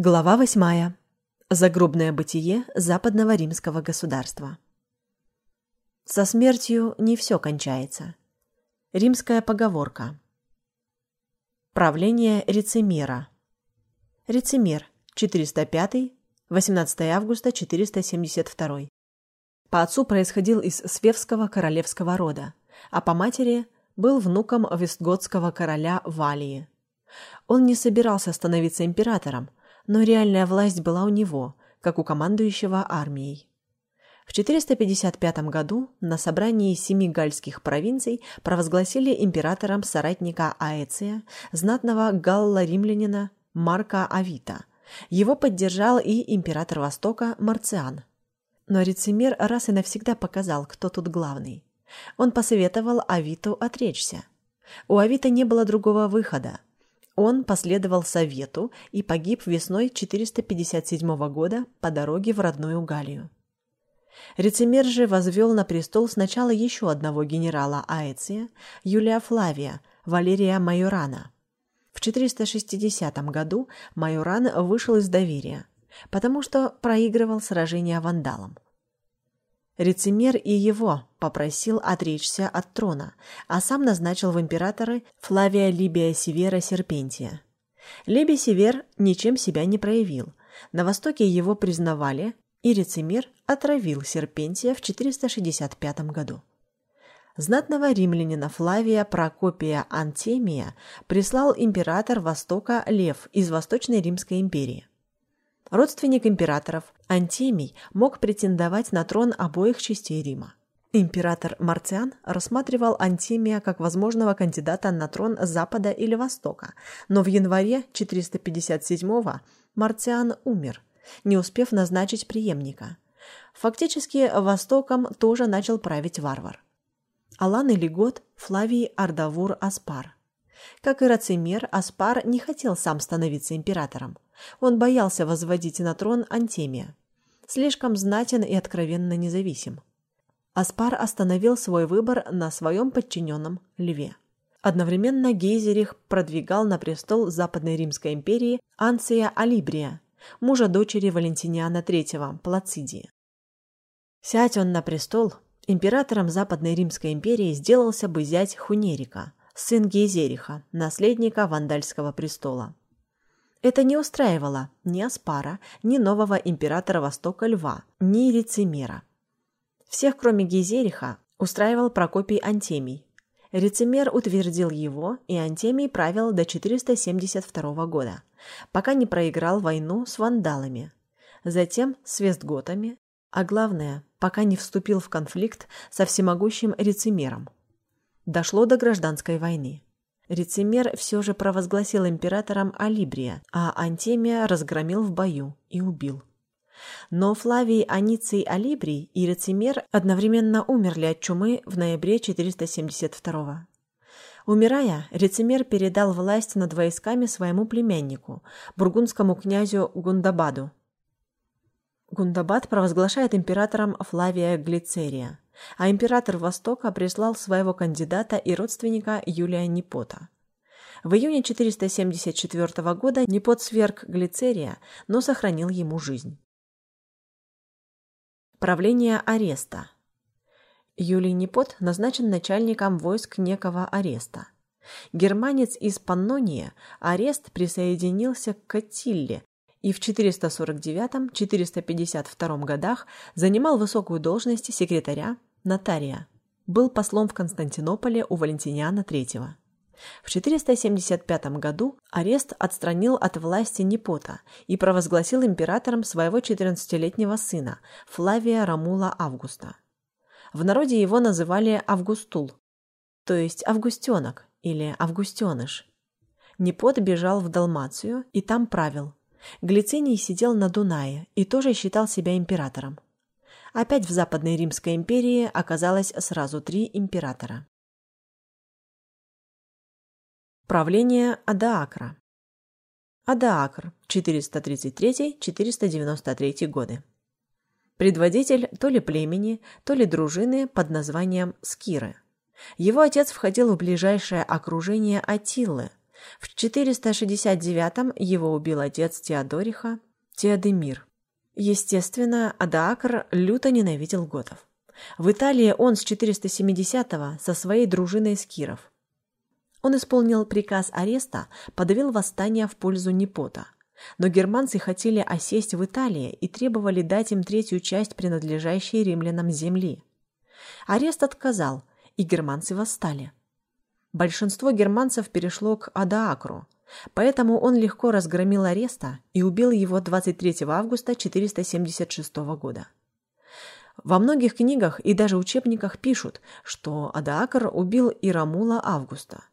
Глава восьмая. Загробное бытие западного римского государства. Со смертью не все кончается. Римская поговорка. Правление Рицимера. Рицимер, 405, 18 августа 472. По отцу происходил из свевского королевского рода, а по матери был внуком вестготского короля Валии. Он не собирался становиться императором, но реальная власть была у него, как у командующего армией. В 455 году на собрании семи гальских провинций провозгласили императором соратника Аэция, знатного галла-римлянина Марка Авита. Его поддержал и император Востока Марциан. Но Рицимер раз и навсегда показал, кто тут главный. Он посоветовал Авиту отречься. У Авита не было другого выхода. Он последовал совету и погиб весной 457 года по дороге в родную Галлию. Рецимер же возвел на престол сначала еще одного генерала Аэция, Юлия Флавия, Валерия Майорана. В 460 году Майоран вышел из доверия, потому что проигрывал сражение вандалам – Рецимер и его попросил отречься от трона, а сам назначил в императоры Флавия Либия Севера Серпентия. Либий Север ничем себя не проявил. На востоке его признавали, и Рецимер отравил Серпентия в 465 году. Знатного римлянина Флавия Прокопия Антемия прислал император Востока Лев из Восточной Римской империи. Родственник императоров, Антимий мог претендовать на трон обоих частей Рима. Император Марциан рассматривал Антимия как возможного кандидата на трон Запада или Востока, но в январе 457-го Марциан умер, не успев назначить преемника. Фактически Востоком тоже начал править варвар. Алан или Год Флавий Ардавур Аспар. Как и Рацимер, Аспар не хотел сам становиться императором. Он боялся возводить на трон Антемия. Слишком знатен и откровенно независим. Аспар остановил свой выбор на своем подчиненном Льве. Одновременно Гейзерих продвигал на престол Западной Римской империи Анция Алибрия, мужа дочери Валентиниана III, Плацидии. Сядь он на престол, императором Западной Римской империи сделался бы зять Хунерика, сын Гейзериха, наследника Вандальского престола. Это не устраивало ни Аспара, ни нового императора Востока Льва, ни Рицимера. Всех, кроме Гейзериха, устраивал Прокопий Антемий. Рицимер утвердил его, и Антемий правил до 472 года, пока не проиграл войну с вандалами, затем с вестготами, а главное, пока не вступил в конфликт со всемогущим Рицимером. Дошло до гражданской войны. Рицимер все же провозгласил императором Алибрия, а Антемия разгромил в бою и убил. Но Флавий Аниций Алибрий и Рицимер одновременно умерли от чумы в ноябре 472 Умирая, Рицимер передал власть над войсками своему племяннику, бургундскому князю Гундабаду. Гундабад провозглашает императором Флавия Глицерия а император Востока прислал своего кандидата и родственника Юлия Непота. В июне 474 года Непот сверг Глицерия, но сохранил ему жизнь. Правление ареста. Юлий Непот назначен начальником войск некого ареста. Германец из Паннония арест присоединился к Катилле и в 449-452 годах занимал высокую должность секретаря Нотария, был послом в Константинополе у Валентиниана III. В 475 году арест отстранил от власти Непота и провозгласил императором своего 14-летнего сына Флавия Рамула Августа. В народе его называли Августул, то есть Августенок или Августеныш. Непот бежал в Далмацию и там правил. Глициний сидел на Дунае и тоже считал себя императором. Опять в Западной Римской империи оказалось сразу три императора. Правление Адаакра. Адаакр 433-493 годы. Предводитель то ли племени, то ли дружины под названием Скиры. Его отец входил в ближайшее окружение Атиллы, В 469 его убил отец Теодориха, Теодемир. Естественно, Адаакр люто ненавидел готов. В Италии он с 470-го со своей дружиной скиров. Он исполнил приказ ареста, подавил восстание в пользу Непота. Но германцы хотели осесть в Италии и требовали дать им третью часть принадлежащей римлянам земли. Арест отказал, и германцы восстали. Большинство германцев перешло к Адаакру, поэтому он легко разгромил ареста и убил его 23 августа 476 года. Во многих книгах и даже учебниках пишут, что Адаакр убил и Рамула Августа.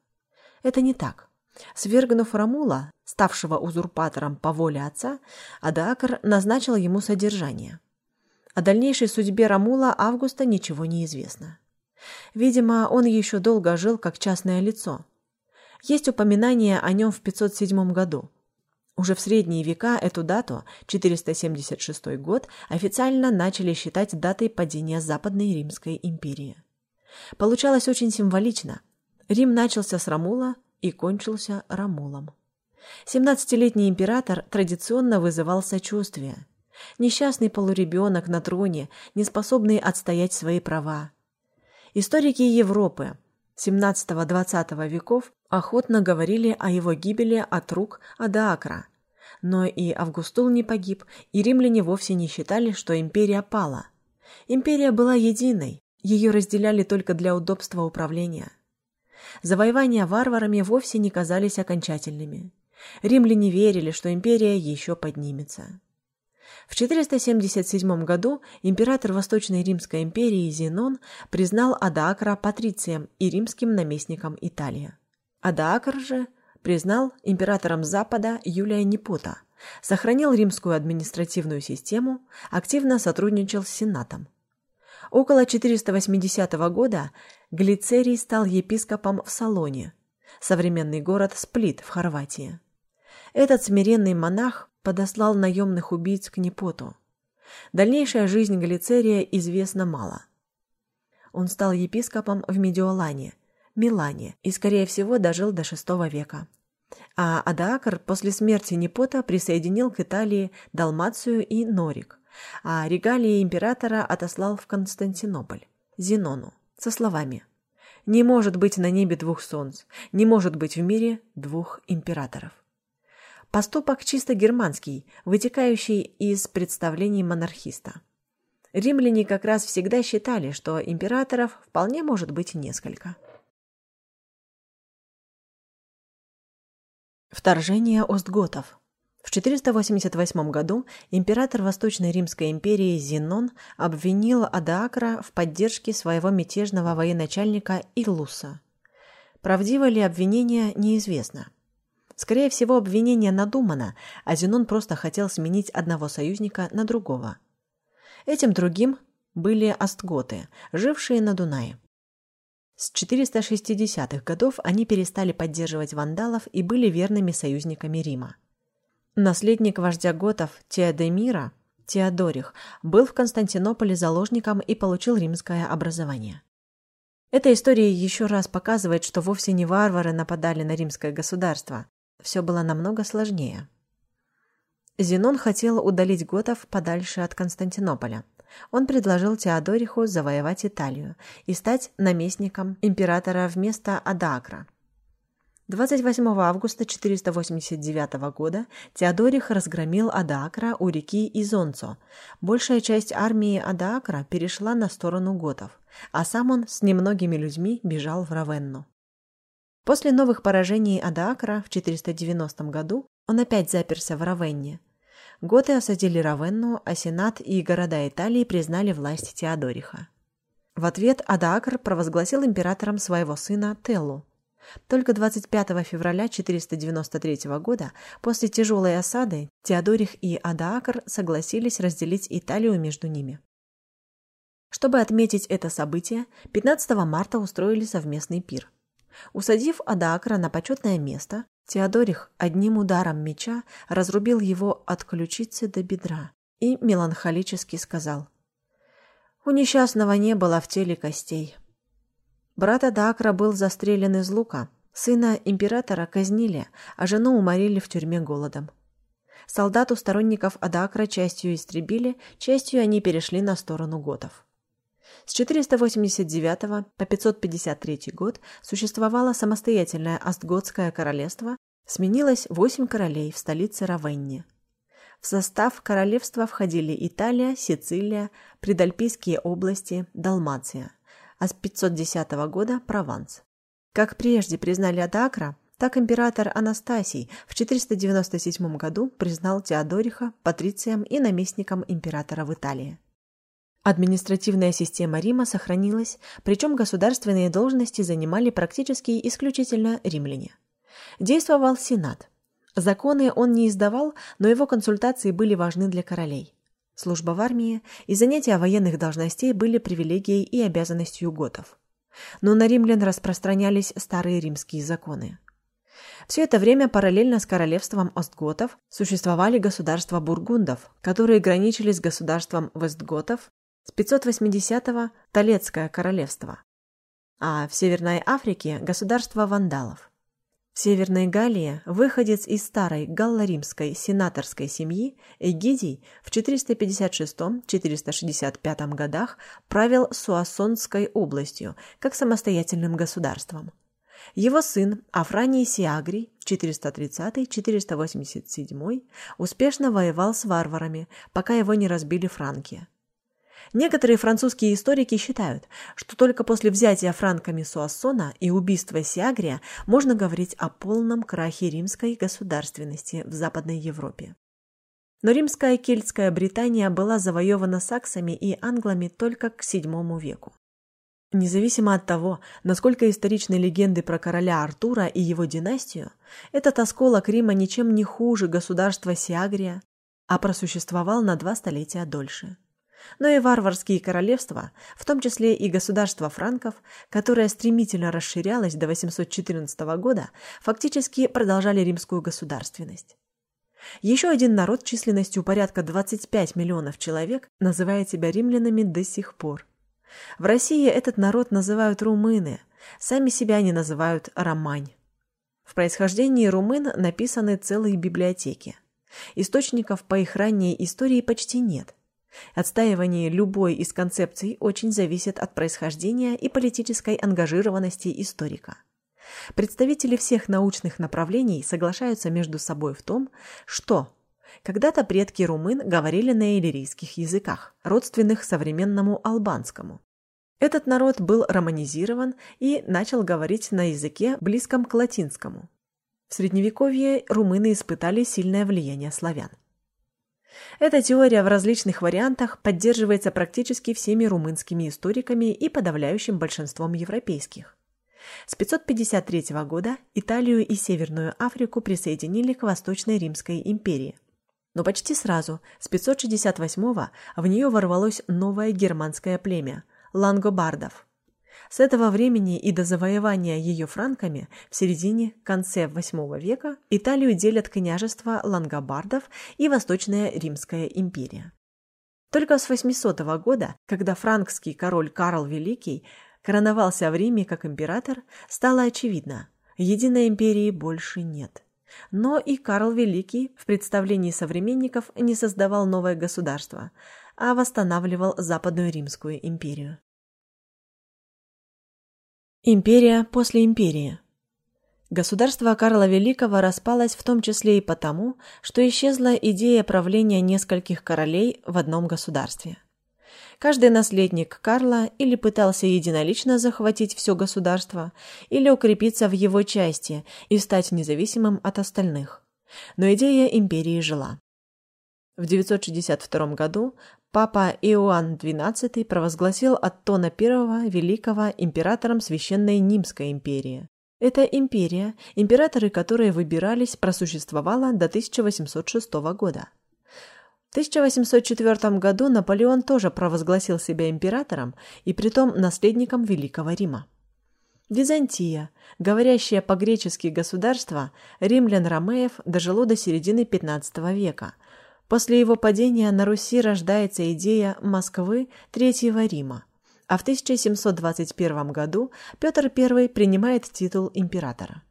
Это не так. Свергнув Рамула, ставшего узурпатором по воле отца, Адаакр назначил ему содержание. О дальнейшей судьбе Рамула Августа ничего не известно. Видимо, он еще долго жил как частное лицо. Есть упоминание о нем в 507 году. Уже в средние века эту дату, 476 год, официально начали считать датой падения Западной Римской империи. Получалось очень символично. Рим начался с Рамула и кончился Рамулом. 17-летний император традиционно вызывал сочувствие. Несчастный полуребенок на троне, не способный отстоять свои права. Историки Европы XVII-XX веков охотно говорили о его гибели от рук Адаакра. Но и Августул не погиб, и римляне вовсе не считали, что империя пала. Империя была единой, ее разделяли только для удобства управления. Завоевания варварами вовсе не казались окончательными. Римляне верили, что империя еще поднимется. В 477 году император Восточной Римской империи Зенон признал Адаакра патрицием и римским наместником Италии. Адаакр же признал императором Запада Юлия Непота, сохранил римскую административную систему, активно сотрудничал с Сенатом. Около 480 года Глицерий стал епископом в Салоне, современный город Сплит в Хорватии. Этот смиренный монах подослал наемных убийц к Непоту. Дальнейшая жизнь Глицерия известна мало. Он стал епископом в Медиолане, Милане и, скорее всего, дожил до VI века. А Адаакр после смерти Непота присоединил к Италии Далмацию и Норик, а регалии императора отослал в Константинополь, Зенону, со словами «Не может быть на небе двух солнц, не может быть в мире двух императоров». Поступок чисто германский, вытекающий из представлений монархиста. Римляне как раз всегда считали, что императоров вполне может быть несколько. Вторжение остготов. В 488 году император Восточной Римской империи Зенон обвинил Адаакра в поддержке своего мятежного военачальника Иллуса. Правдиво ли обвинение, неизвестно. Скорее всего, обвинение надумано, а Зенон просто хотел сменить одного союзника на другого. Этим другим были астготы, жившие на Дунае. С 460-х годов они перестали поддерживать вандалов и были верными союзниками Рима. Наследник вождя готов Теодемира, Теодорих, был в Константинополе заложником и получил римское образование. Эта история еще раз показывает, что вовсе не варвары нападали на римское государство, все было намного сложнее. Зенон хотел удалить готов подальше от Константинополя. Он предложил Теодориху завоевать Италию и стать наместником императора вместо Адакра. 28 августа 489 года Теодорих разгромил Адакра у реки Изонцо. Большая часть армии Адакра перешла на сторону готов, а сам он с немногими людьми бежал в Равенну. После новых поражений Адаакра в 490 году он опять заперся в Равенне. Готы осадили Равенну, а Сенат и города Италии признали власть Теодориха. В ответ Адаакр провозгласил императором своего сына Теллу. Только 25 февраля 493 года, после тяжелой осады, Теодорих и Адаакр согласились разделить Италию между ними. Чтобы отметить это событие, 15 марта устроили совместный пир. Усадив Адакра на почетное место, Теодорих одним ударом меча разрубил его от ключицы до бедра и меланхолически сказал «У несчастного не было в теле костей». Брат Адакра был застрелен из лука, Сына императора казнили, а жену уморили в тюрьме голодом. Солдат у сторонников Адакра частью истребили, частью они перешли на сторону готов. С 489 по 553 год существовало самостоятельное Остготское королевство, сменилось восемь королей в столице Равенне. В состав королевства входили Италия, Сицилия, Придальпийские области, Далмация, а с 510 года – Прованс. Как прежде признали Адакра, так император Анастасий в 497 году признал Теодориха патрицием и наместником императора в Италии. Административная система Рима сохранилась, причем государственные должности занимали практически исключительно римляне. Действовал Сенат. Законы он не издавал, но его консультации были важны для королей. Служба в армии и занятия военных должностей были привилегией и обязанностью готов. Но на римлян распространялись старые римские законы. Все это время параллельно с королевством Остготов существовали государства бургундов, которые граничили с государством вестготов с 580-го – Толецкое королевство, а в Северной Африке – государство вандалов. В Северной Галлии выходец из старой галло-римской сенаторской семьи Эгидий в 456-465 годах правил Суассонской областью как самостоятельным государством. Его сын Афраний Сиагрий 430-487 успешно воевал с варварами, пока его не разбили франки. Некоторые французские историки считают, что только после взятия франками Суассона и убийства Сиагрия можно говорить о полном крахе римской государственности в Западной Европе. Но римская кельтская Британия была завоевана саксами и англами только к VII веку. Независимо от того, насколько историчны легенды про короля Артура и его династию, этот осколок Рима ничем не хуже государства Сиагрия, а просуществовал на два столетия дольше но и варварские королевства, в том числе и государство франков, которое стремительно расширялось до 814 года, фактически продолжали римскую государственность. Еще один народ численностью порядка 25 миллионов человек называет себя римлянами до сих пор. В России этот народ называют румыны, сами себя они называют романь. В происхождении румын написаны целые библиотеки. Источников по их ранней истории почти нет – Отстаивание любой из концепций очень зависит от происхождения и политической ангажированности историка. Представители всех научных направлений соглашаются между собой в том, что когда-то предки румын говорили на иллирийских языках, родственных современному албанскому. Этот народ был романизирован и начал говорить на языке, близком к латинскому. В Средневековье румыны испытали сильное влияние славян. Эта теория в различных вариантах поддерживается практически всеми румынскими историками и подавляющим большинством европейских. С 553 года Италию и Северную Африку присоединили к Восточной Римской империи. Но почти сразу, с 568 в нее ворвалось новое германское племя – лангобардов. С этого времени и до завоевания ее франками в середине-конце VIII века Италию делят княжества лангобардов и Восточная Римская империя. Только с 800 года, когда франкский король Карл Великий короновался в Риме как император, стало очевидно – единой империи больше нет. Но и Карл Великий в представлении современников не создавал новое государство, а восстанавливал Западную Римскую империю. Империя после империи. Государство Карла Великого распалось в том числе и потому, что исчезла идея правления нескольких королей в одном государстве. Каждый наследник Карла или пытался единолично захватить все государство, или укрепиться в его части и стать независимым от остальных. Но идея империи жила. В 962 году папа Иоанн XII провозгласил Аттона I Великого императором Священной Нимской империи. Эта империя, императоры которой выбирались, просуществовала до 1806 года. В 1804 году Наполеон тоже провозгласил себя императором и притом наследником Великого Рима. Византия, говорящее по-гречески государство, римлян-ромеев дожило до середины XV века – После его падения на Руси рождается идея Москвы Третьего Рима, а в 1721 году Петр I принимает титул императора.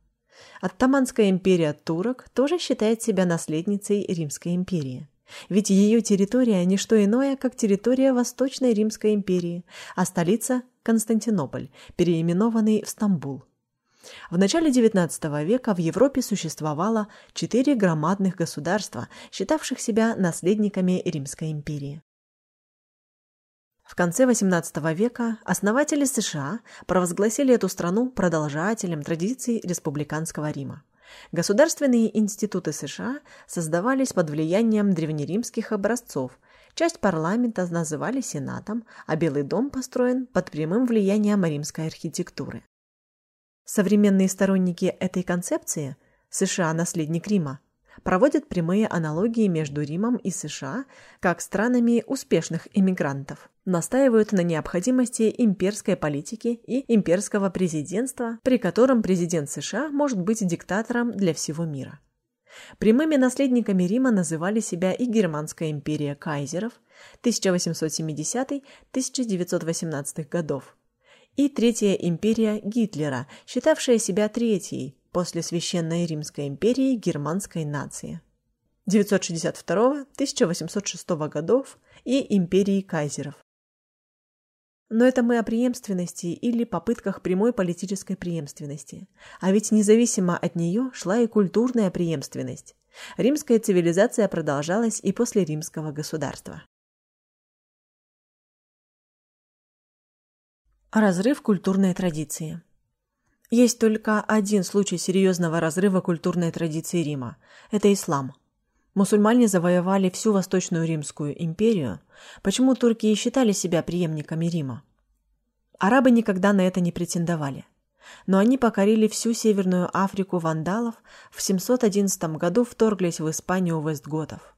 Оттаманская империя турок тоже считает себя наследницей Римской империи. Ведь ее территория – не что иное, как территория Восточной Римской империи, а столица – Константинополь, переименованный в Стамбул. В начале XIX века в Европе существовало четыре громадных государства, считавших себя наследниками Римской империи. В конце XVIII века основатели США провозгласили эту страну продолжателем традиций республиканского Рима. Государственные институты США создавались под влиянием древнеримских образцов. Часть парламента называли Сенатом, а Белый дом построен под прямым влиянием римской архитектуры. Современные сторонники этой концепции США – наследник Рима проводят прямые аналогии между Римом и США как странами успешных иммигрантов, настаивают на необходимости имперской политики и имперского президентства, при котором президент США может быть диктатором для всего мира. Прямыми наследниками Рима называли себя и Германская империя кайзеров 1870-1918 годов, и Третья империя Гитлера, считавшая себя третьей после Священной Римской империи германской нации. 962-1806 годов и империи кайзеров. Но это мы о преемственности или попытках прямой политической преемственности. А ведь независимо от нее шла и культурная преемственность. Римская цивилизация продолжалась и после римского государства. Разрыв культурной традиции. Есть только один случай серьезного разрыва культурной традиции Рима. Это ислам. Мусульмане завоевали всю Восточную Римскую империю. Почему турки и считали себя преемниками Рима? Арабы никогда на это не претендовали. Но они покорили всю Северную Африку вандалов, в 711 году вторглись в Испанию вестготов.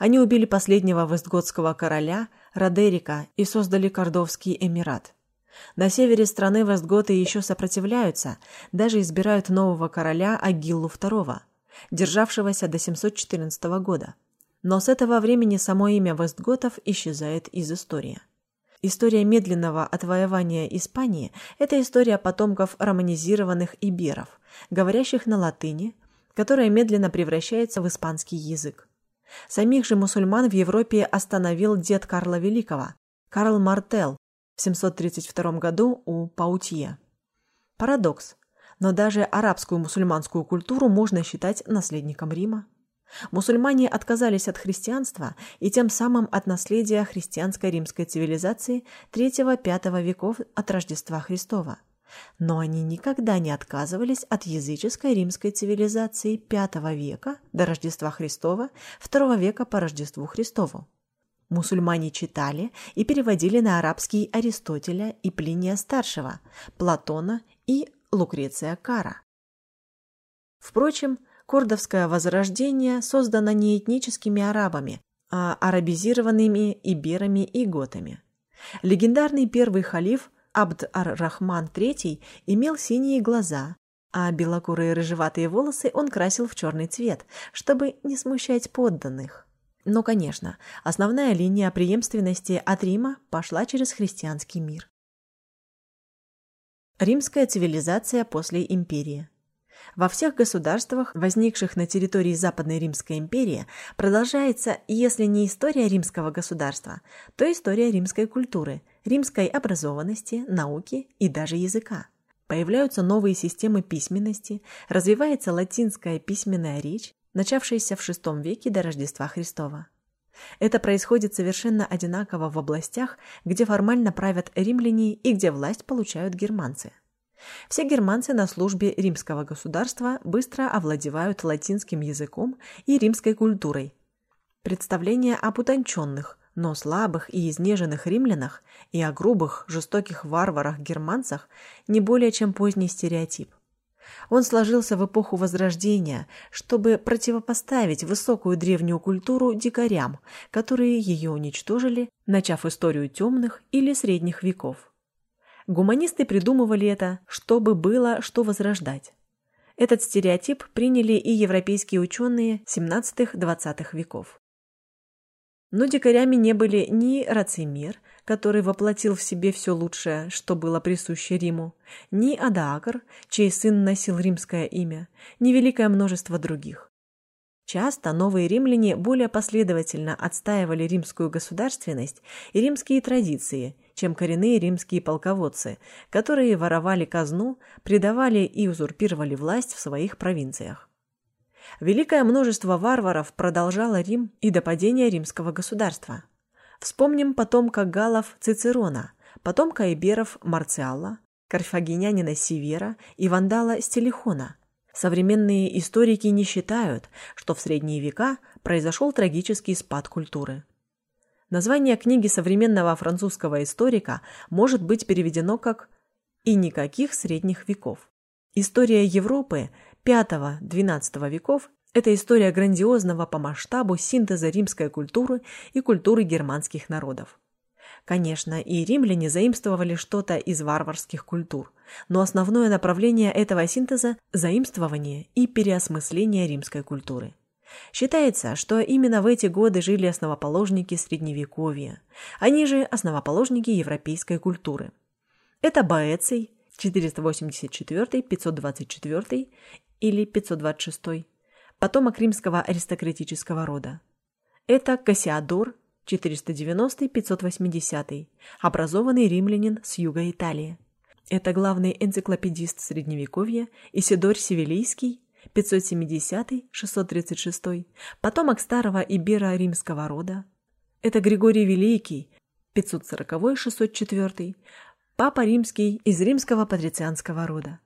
Они убили последнего вестготского короля Родерика и создали Кордовский эмират – на севере страны вестготы еще сопротивляются, даже избирают нового короля Агиллу II, державшегося до 714 года. Но с этого времени само имя вестготов исчезает из истории. История медленного отвоевания Испании – это история потомков романизированных иберов, говорящих на латыни, которая медленно превращается в испанский язык. Самих же мусульман в Европе остановил дед Карла Великого, Карл Мартел, в 732 году у Паутье. Парадокс. Но даже арабскую мусульманскую культуру можно считать наследником Рима. Мусульмане отказались от христианства и тем самым от наследия христианской римской цивилизации III-V веков от Рождества Христова. Но они никогда не отказывались от языческой римской цивилизации V века до Рождества Христова, II века по Рождеству Христову. Мусульмане читали и переводили на арабский Аристотеля и Плиния Старшего, Платона и Лукреция Кара. Впрочем, кордовское возрождение создано не этническими арабами, а арабизированными иберами и готами. Легендарный первый халиф Абд-ар-Рахман III имел синие глаза, а белокурые рыжеватые волосы он красил в черный цвет, чтобы не смущать подданных. Но, конечно, основная линия преемственности от Рима пошла через христианский мир. Римская цивилизация после империи. Во всех государствах, возникших на территории Западной Римской империи, продолжается, если не история римского государства, то история римской культуры, римской образованности, науки и даже языка. Появляются новые системы письменности, развивается латинская письменная речь, начавшееся в VI веке до Рождества Христова. Это происходит совершенно одинаково в областях, где формально правят римляне и где власть получают германцы. Все германцы на службе римского государства быстро овладевают латинским языком и римской культурой. Представление об утонченных, но слабых и изнеженных римлянах и о грубых, жестоких варварах-германцах не более чем поздний стереотип. Он сложился в эпоху Возрождения, чтобы противопоставить высокую древнюю культуру дикарям, которые ее уничтожили, начав историю темных или средних веков. Гуманисты придумывали это, чтобы было что возрождать. Этот стереотип приняли и европейские ученые 17-20 веков. Но дикарями не были ни Рацимир, который воплотил в себе все лучшее, что было присуще Риму, ни Адаакр, чей сын носил римское имя, ни великое множество других. Часто новые римляне более последовательно отстаивали римскую государственность и римские традиции, чем коренные римские полководцы, которые воровали казну, предавали и узурпировали власть в своих провинциях. Великое множество варваров продолжало Рим и до падения римского государства. Вспомним потомка галлов Цицерона, потомка иберов Марциала, карфагенянина Сивера и вандала Стелихона – Современные историки не считают, что в средние века произошел трагический спад культуры. Название книги современного французского историка может быть переведено как «И никаких средних веков». История Европы V-XII веков – это история грандиозного по масштабу синтеза римской культуры и культуры германских народов. Конечно, и римляне заимствовали что-то из варварских культур, но основное направление этого синтеза – заимствование и переосмысление римской культуры. Считается, что именно в эти годы жили основоположники Средневековья, они же основоположники европейской культуры. Это Боэций 484-524 или 526, потомок римского аристократического рода. Это Кассиадор 490-580, образованный римлянин с юга Италии. Это главный энциклопедист Средневековья Исидор Севилийский, 570-636, потомок старого Ибера-римского рода. Это Григорий Великий, 540-604, папа римский из римского патрицианского рода.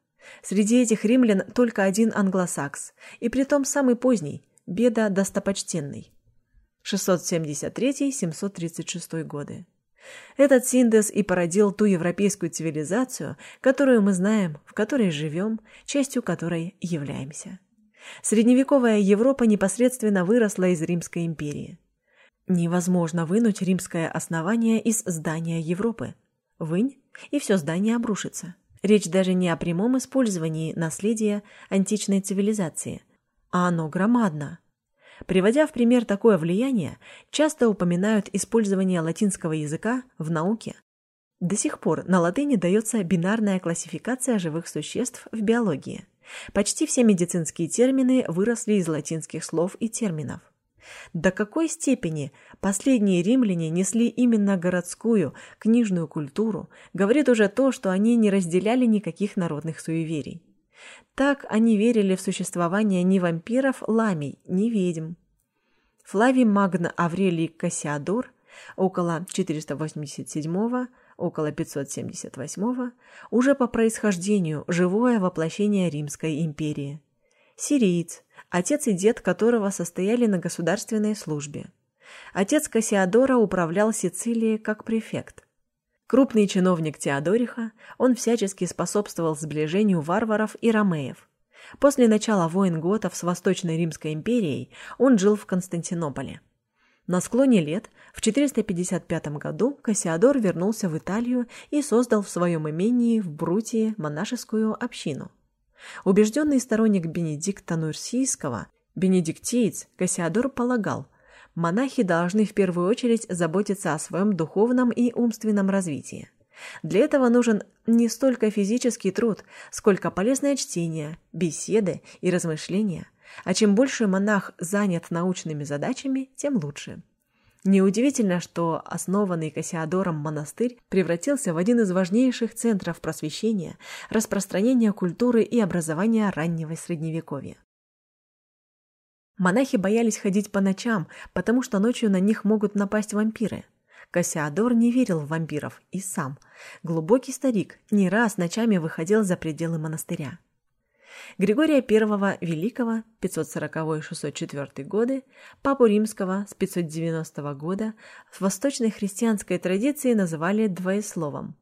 Среди этих римлян только один англосакс, и притом самый поздний, Беда достопочтенный. 673-736 годы. Этот синтез и породил ту европейскую цивилизацию, которую мы знаем, в которой живем, частью которой являемся. Средневековая Европа непосредственно выросла из Римской империи. Невозможно вынуть римское основание из здания Европы. Вынь, и все здание обрушится. Речь даже не о прямом использовании наследия античной цивилизации, а оно громадно, Приводя в пример такое влияние, часто упоминают использование латинского языка в науке. До сих пор на латыни дается бинарная классификация живых существ в биологии. Почти все медицинские термины выросли из латинских слов и терминов. До какой степени последние римляне несли именно городскую, книжную культуру, говорит уже то, что они не разделяли никаких народных суеверий. Так они верили в существование ни вампиров, ламий, ни ведьм. Флавий Магна Аврелий Кассиадор около 487 около 578 уже по происхождению живое воплощение Римской империи. Сириец, отец и дед которого состояли на государственной службе. Отец Кассиадора управлял Сицилией как префект. Крупный чиновник Теодориха, он всячески способствовал сближению варваров и ромеев. После начала войн готов с Восточной Римской империей он жил в Константинополе. На склоне лет, в 455 году, Кассиадор вернулся в Италию и создал в своем имении в Брутии монашескую общину. Убежденный сторонник Бенедикта Нурсийского, бенедиктиец, Кассиадор полагал, монахи должны в первую очередь заботиться о своем духовном и умственном развитии. Для этого нужен не столько физический труд, сколько полезное чтение, беседы и размышления, а чем больше монах занят научными задачами, тем лучше. Неудивительно, что основанный Кассиодором монастырь превратился в один из важнейших центров просвещения, распространения культуры и образования раннего Средневековья. Монахи боялись ходить по ночам, потому что ночью на них могут напасть вампиры. Кассиадор не верил в вампиров и сам. Глубокий старик не раз ночами выходил за пределы монастыря. Григория I Великого 540-604 годы, Папу Римского с 590 года в восточной христианской традиции называли двоесловом.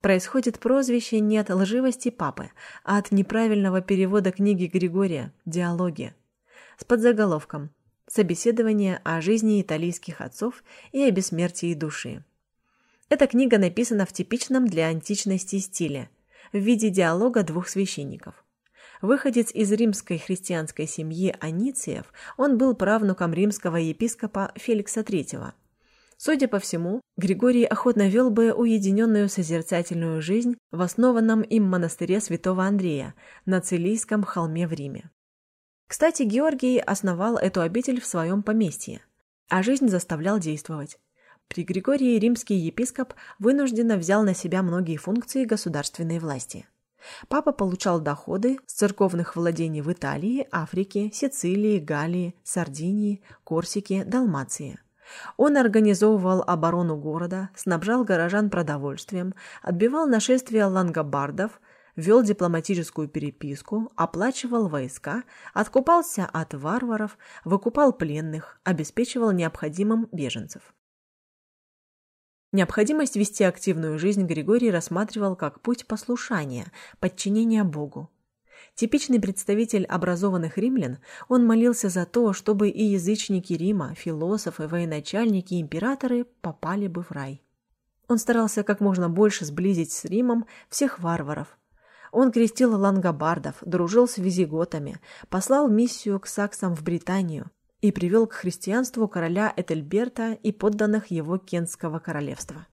Происходит прозвище не от лживости папы, а от неправильного перевода книги Григория «Диалоги» с подзаголовком «Собеседование о жизни италийских отцов и о бессмертии души». Эта книга написана в типичном для античности стиле, в виде диалога двух священников. Выходец из римской христианской семьи Анициев, он был правнуком римского епископа Феликса III. Судя по всему, Григорий охотно вел бы уединенную созерцательную жизнь в основанном им монастыре святого Андрея на Целийском холме в Риме. Кстати, Георгий основал эту обитель в своем поместье, а жизнь заставлял действовать. При Григории римский епископ вынужденно взял на себя многие функции государственной власти. Папа получал доходы с церковных владений в Италии, Африке, Сицилии, Галлии, Сардинии, Корсике, Далмации. Он организовывал оборону города, снабжал горожан продовольствием, отбивал нашествия лангобардов, вел дипломатическую переписку, оплачивал войска, откупался от варваров, выкупал пленных, обеспечивал необходимым беженцев. Необходимость вести активную жизнь Григорий рассматривал как путь послушания, подчинения Богу. Типичный представитель образованных римлян, он молился за то, чтобы и язычники Рима, философы, военачальники императоры попали бы в рай. Он старался как можно больше сблизить с Римом всех варваров. Он крестил лангобардов, дружил с визиготами, послал миссию к саксам в Британию, и привел к христианству короля Этельберта и подданных его Кентского королевства.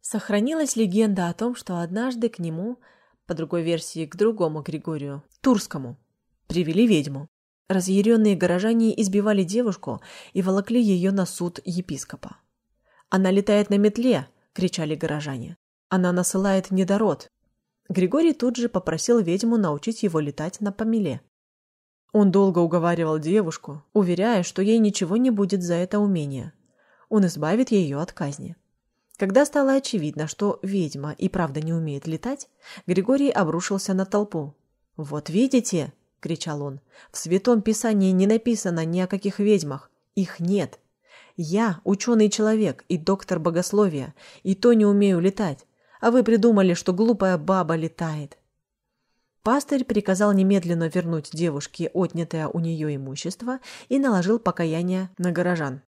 Сохранилась легенда о том, что однажды к нему, по другой версии к другому Григорию, Турскому, привели ведьму. Разъяренные горожане избивали девушку и волокли ее на суд епископа. «Она летает на метле!» — кричали горожане. «Она насылает недород!» Григорий тут же попросил ведьму научить его летать на помеле. Он долго уговаривал девушку, уверяя, что ей ничего не будет за это умение. Он избавит ее от казни. Когда стало очевидно, что ведьма и правда не умеет летать, Григорий обрушился на толпу. «Вот видите!» — кричал он. «В Святом Писании не написано ни о каких ведьмах. Их нет. Я ученый человек и доктор богословия, и то не умею летать. А вы придумали, что глупая баба летает. Пастырь приказал немедленно вернуть девушке отнятое у нее имущество и наложил покаяние на горожан.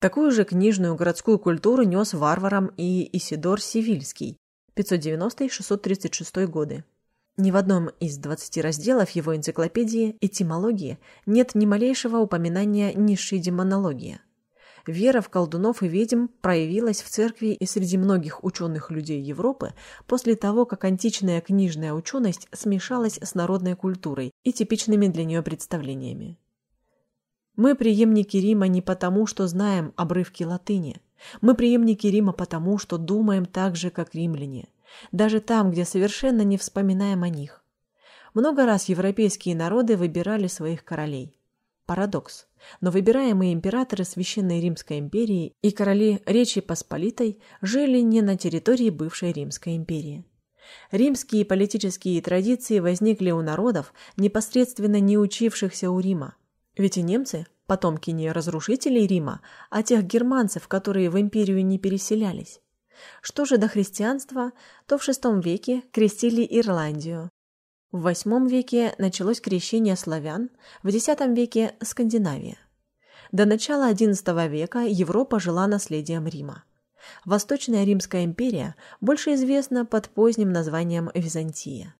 Такую же книжную городскую культуру нес варварам и Исидор Сивильский 590-636 годы. Ни в одном из 20 разделов его энциклопедии этимологии нет ни малейшего упоминания низшей демонологии – Вера в колдунов и ведьм проявилась в церкви и среди многих ученых людей Европы после того, как античная книжная ученость смешалась с народной культурой и типичными для нее представлениями. Мы преемники Рима не потому, что знаем обрывки латыни. Мы преемники Рима потому, что думаем так же, как римляне, даже там, где совершенно не вспоминаем о них. Много раз европейские народы выбирали своих королей. Парадокс. Но выбираемые императоры Священной Римской империи и короли Речи Посполитой жили не на территории бывшей Римской империи. Римские политические традиции возникли у народов, непосредственно не учившихся у Рима. Ведь и немцы – потомки не разрушителей Рима, а тех германцев, которые в империю не переселялись. Что же до христианства, то в VI веке крестили Ирландию, в VIII веке началось крещение славян, в X веке – Скандинавия. До начала XI века Европа жила наследием Рима. Восточная Римская империя больше известна под поздним названием Византия.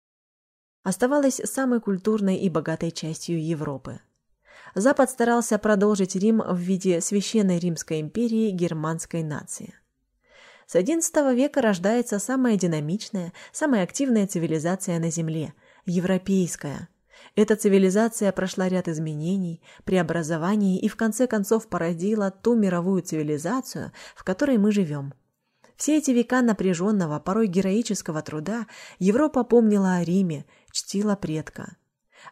Оставалась самой культурной и богатой частью Европы. Запад старался продолжить Рим в виде Священной Римской империи германской нации. С XI века рождается самая динамичная, самая активная цивилизация на Земле – европейская. Эта цивилизация прошла ряд изменений, преобразований и в конце концов породила ту мировую цивилизацию, в которой мы живем. Все эти века напряженного, порой героического труда Европа помнила о Риме, чтила предка.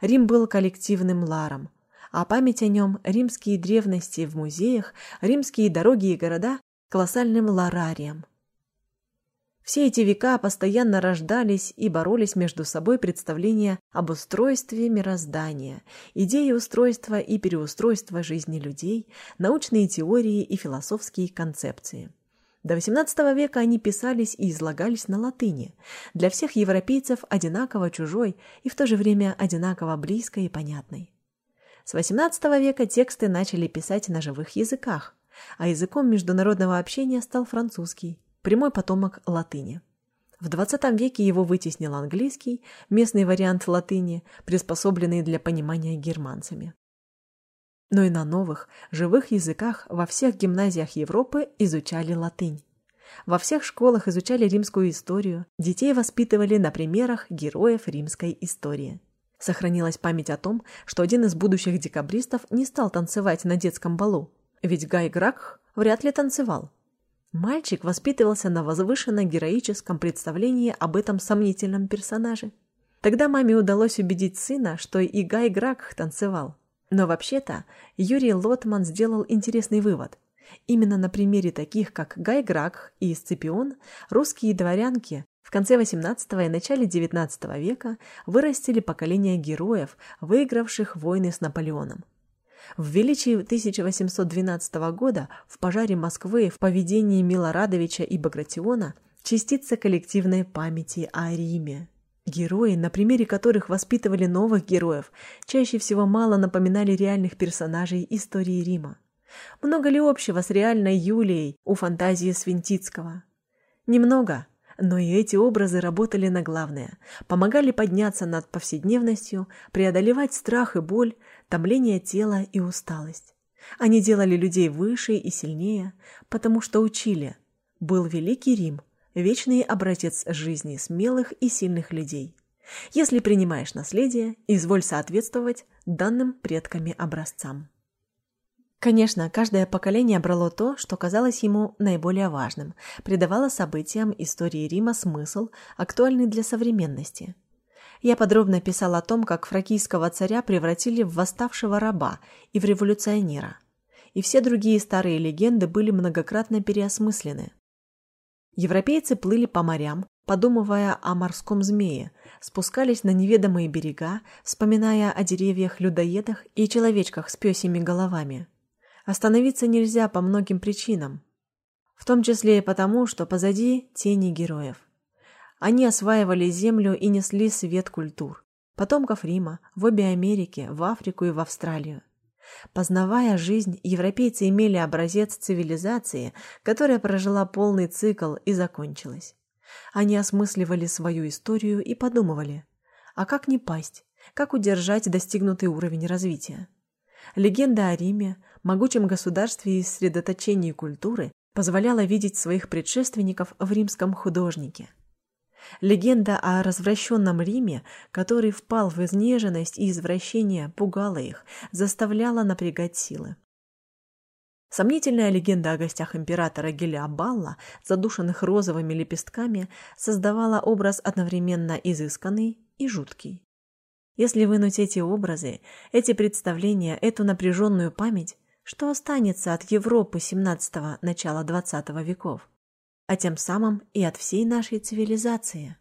Рим был коллективным ларом, а память о нем, римские древности в музеях, римские дороги и города – колоссальным ларарием – все эти века постоянно рождались и боролись между собой представления об устройстве мироздания, идеи устройства и переустройства жизни людей, научные теории и философские концепции. До XVIII века они писались и излагались на латыни, для всех европейцев одинаково чужой и в то же время одинаково близкой и понятной. С XVIII века тексты начали писать на живых языках, а языком международного общения стал французский прямой потомок латыни. В XX веке его вытеснил английский, местный вариант латыни, приспособленный для понимания германцами. но и на новых, живых языках во всех гимназиях Европы изучали латынь. Во всех школах изучали римскую историю, детей воспитывали на примерах героев римской истории. Сохранилась память о том, что один из будущих декабристов не стал танцевать на детском балу, ведь Гай Гракх вряд ли танцевал. Мальчик воспитывался на возвышенно-героическом представлении об этом сомнительном персонаже. Тогда маме удалось убедить сына, что и Гай Гракх танцевал. Но вообще-то Юрий Лотман сделал интересный вывод. Именно на примере таких, как Гай Гракх и Сципион, русские дворянки в конце XVIII и начале XIX века вырастили поколение героев, выигравших войны с Наполеоном. В величии 1812 года в пожаре Москвы в поведении Милорадовича и Багратиона частица коллективной памяти о Риме. Герои, на примере которых воспитывали новых героев, чаще всего мало напоминали реальных персонажей истории Рима. Много ли общего с реальной Юлией у фантазии Свинтицкого? Немного, но и эти образы работали на главное, помогали подняться над повседневностью, преодолевать страх и боль, томление тела и усталость. Они делали людей выше и сильнее, потому что учили. Был великий Рим – вечный образец жизни смелых и сильных людей. Если принимаешь наследие, изволь соответствовать данным предками образцам. Конечно, каждое поколение брало то, что казалось ему наиболее важным, придавало событиям истории Рима смысл, актуальный для современности. Я подробно писал о том, как фракийского царя превратили в восставшего раба и в революционера. И все другие старые легенды были многократно переосмыслены. Европейцы плыли по морям, подумывая о морском змее, спускались на неведомые берега, вспоминая о деревьях-людоедах и человечках с пёсьими головами. Остановиться нельзя по многим причинам, в том числе и потому, что позади тени героев. Они осваивали землю и несли свет культур, потомков Рима, в обе Америки, в Африку и в Австралию. Познавая жизнь, европейцы имели образец цивилизации, которая прожила полный цикл и закончилась. Они осмысливали свою историю и подумывали, а как не пасть, как удержать достигнутый уровень развития. Легенда о Риме, могучем государстве и средоточении культуры позволяла видеть своих предшественников в римском художнике – Легенда о развращенном Риме, который впал в изнеженность и извращение, пугала их, заставляла напрягать силы. Сомнительная легенда о гостях императора Гелиабалла, задушенных розовыми лепестками, создавала образ одновременно изысканный и жуткий. Если вынуть эти образы, эти представления, эту напряженную память, что останется от Европы XVII – начала XX веков? А тем самым и от всей нашей цивилизации.